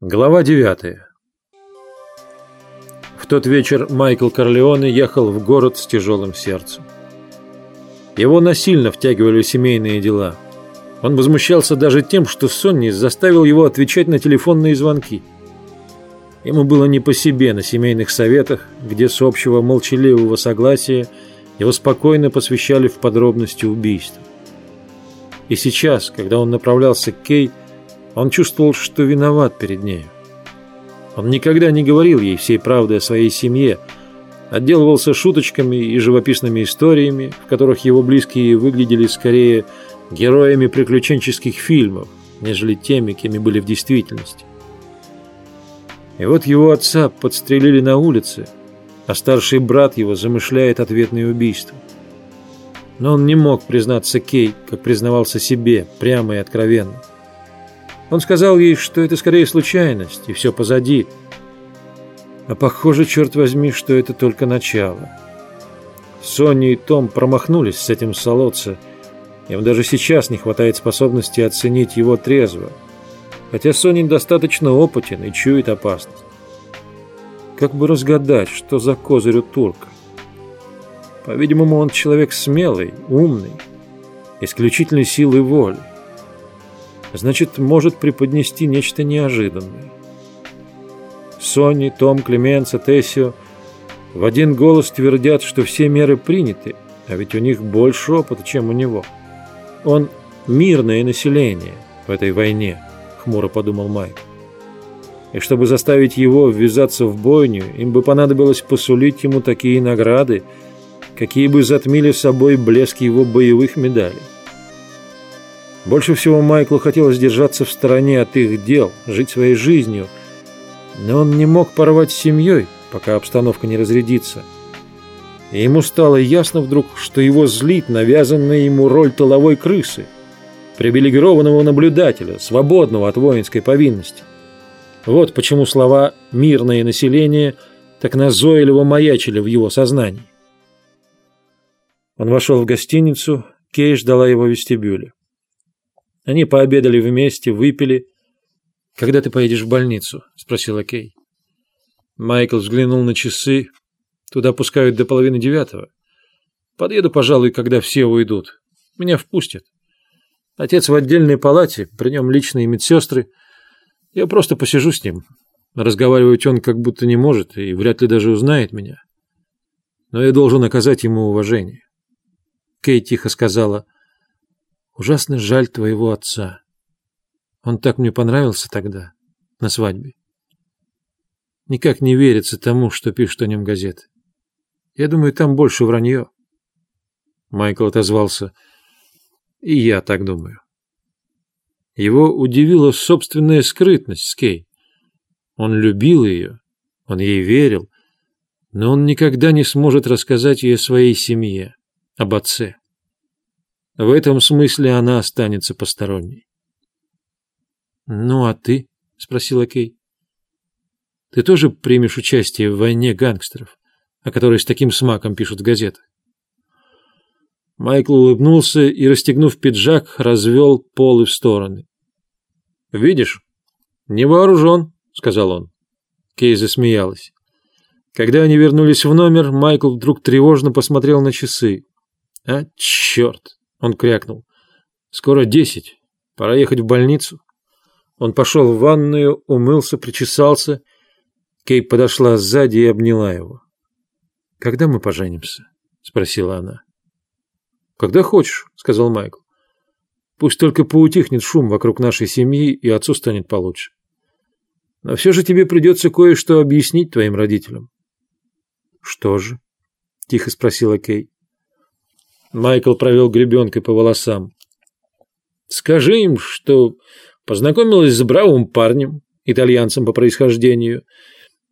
Глава 9 В тот вечер Майкл Корлеоне ехал в город с тяжелым сердцем. Его насильно втягивали семейные дела. Он возмущался даже тем, что Сонни заставил его отвечать на телефонные звонки. Ему было не по себе на семейных советах, где с общего молчаливого согласия его спокойно посвящали в подробности убийства. И сейчас, когда он направлялся к Кей, он чувствовал, что виноват перед нею. Он никогда не говорил ей всей правды о своей семье, отделывался шуточками и живописными историями, в которых его близкие выглядели скорее героями приключенческих фильмов, нежели теми, кем были в действительности. И вот его отца подстрелили на улице, а старший брат его замышляет ответное убийство. Но он не мог признаться Кей, как признавался себе, прямо и откровенно. Он сказал ей, что это скорее случайность, и все позади. А похоже, черт возьми, что это только начало. Соня и Том промахнулись с этим солодца. Им даже сейчас не хватает способности оценить его трезво. Хотя Соня достаточно опытен и чует опасность. Как бы разгадать, что за козырь у турка? По-видимому, он человек смелый, умный, исключительной силы воли значит, может преподнести нечто неожиданное. Сони, Том, Клеменца, Тессио в один голос твердят, что все меры приняты, а ведь у них больше опыта, чем у него. Он мирное население в этой войне, хмуро подумал Майк. И чтобы заставить его ввязаться в бойню, им бы понадобилось посулить ему такие награды, какие бы затмили собой блеск его боевых медалей. Больше всего Майклу хотелось держаться в стороне от их дел, жить своей жизнью, но он не мог порвать с семьей, пока обстановка не разрядится. И ему стало ясно вдруг, что его злит навязанная ему роль тыловой крысы, привилегированного наблюдателя, свободного от воинской повинности. Вот почему слова «мирное население» так назойливо маячили в его сознании. Он вошел в гостиницу, Кей ждала его вестибюле. Они пообедали вместе, выпили. «Когда ты поедешь в больницу?» – спросила Кей. Майкл взглянул на часы. Туда пускают до половины девятого. Подъеду, пожалуй, когда все уйдут. Меня впустят. Отец в отдельной палате, при нем личные медсестры. Я просто посижу с ним. Разговаривать он как будто не может и вряд ли даже узнает меня. Но я должен оказать ему уважение. Кей тихо сказала – Ужасно жаль твоего отца. Он так мне понравился тогда, на свадьбе. Никак не верится тому, что пишут о нем газеты. Я думаю, там больше вранье. Майкл отозвался. И я так думаю. Его удивила собственная скрытность Скей. Он любил ее, он ей верил, но он никогда не сможет рассказать ей о своей семье, об отце. В этом смысле она останется посторонней. «Ну а ты?» — спросила Кей. «Ты тоже примешь участие в войне гангстеров, о которой с таким смаком пишут в газетах?» Майкл улыбнулся и, расстегнув пиджак, развел полы в стороны. «Видишь, не вооружен», — сказал он. Кей засмеялась. Когда они вернулись в номер, Майкл вдруг тревожно посмотрел на часы. «А, черт! Он крякнул. «Скоро десять. Пора ехать в больницу». Он пошел в ванную, умылся, причесался. Кей подошла сзади и обняла его. «Когда мы поженимся?» — спросила она. «Когда хочешь», — сказал Майкл. «Пусть только поутихнет шум вокруг нашей семьи, и отцу станет получше. Но все же тебе придется кое-что объяснить твоим родителям». «Что же?» — тихо спросила Кей. Майкл провел гребенкой по волосам. «Скажи им, что познакомилась с бравым парнем, итальянцем по происхождению,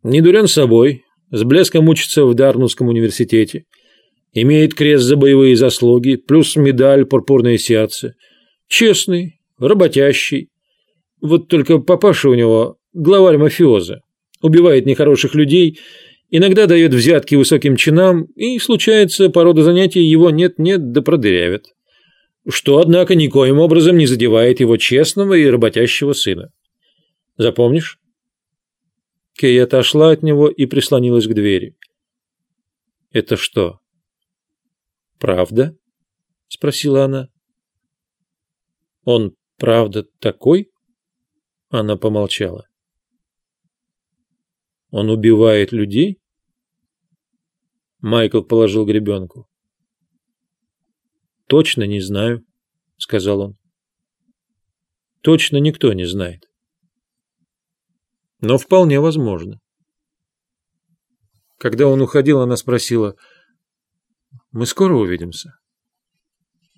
не дурен собой, с блеском учится в Дарнусском университете, имеет крест за боевые заслуги, плюс медаль «Пурпурное сердце», честный, работящий. Вот только папаша у него главарь мафиоза, убивает нехороших людей – Иногда дает взятки высоким чинам, и, случается, по роду занятий его нет-нет да продырявят. Что, однако, никоим образом не задевает его честного и работящего сына. Запомнишь? Кей отошла от него и прислонилась к двери. «Это что?» «Правда?» — спросила она. «Он правда такой?» Она помолчала. «Он убивает людей?» Майкл положил гребенку. «Точно не знаю», — сказал он. «Точно никто не знает. Но вполне возможно». Когда он уходил, она спросила, «Мы скоро увидимся?»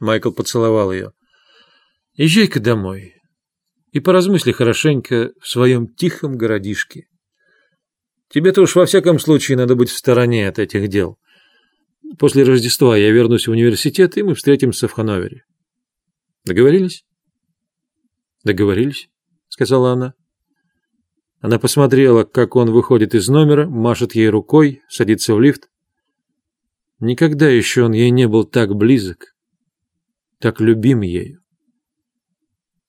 Майкл поцеловал ее. «Езжай-ка домой и поразмысли хорошенько в своем тихом городишке. Тебе-то уж во всяком случае надо быть в стороне от этих дел. После Рождества я вернусь в университет, и мы встретимся в Ханновере. Договорились? Договорились, сказала она. Она посмотрела, как он выходит из номера, машет ей рукой, садится в лифт. Никогда еще он ей не был так близок, так любим ею.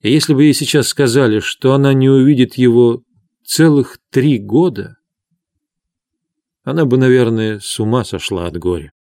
И если бы ей сейчас сказали, что она не увидит его целых три года, она бы, наверное, с ума сошла от горя.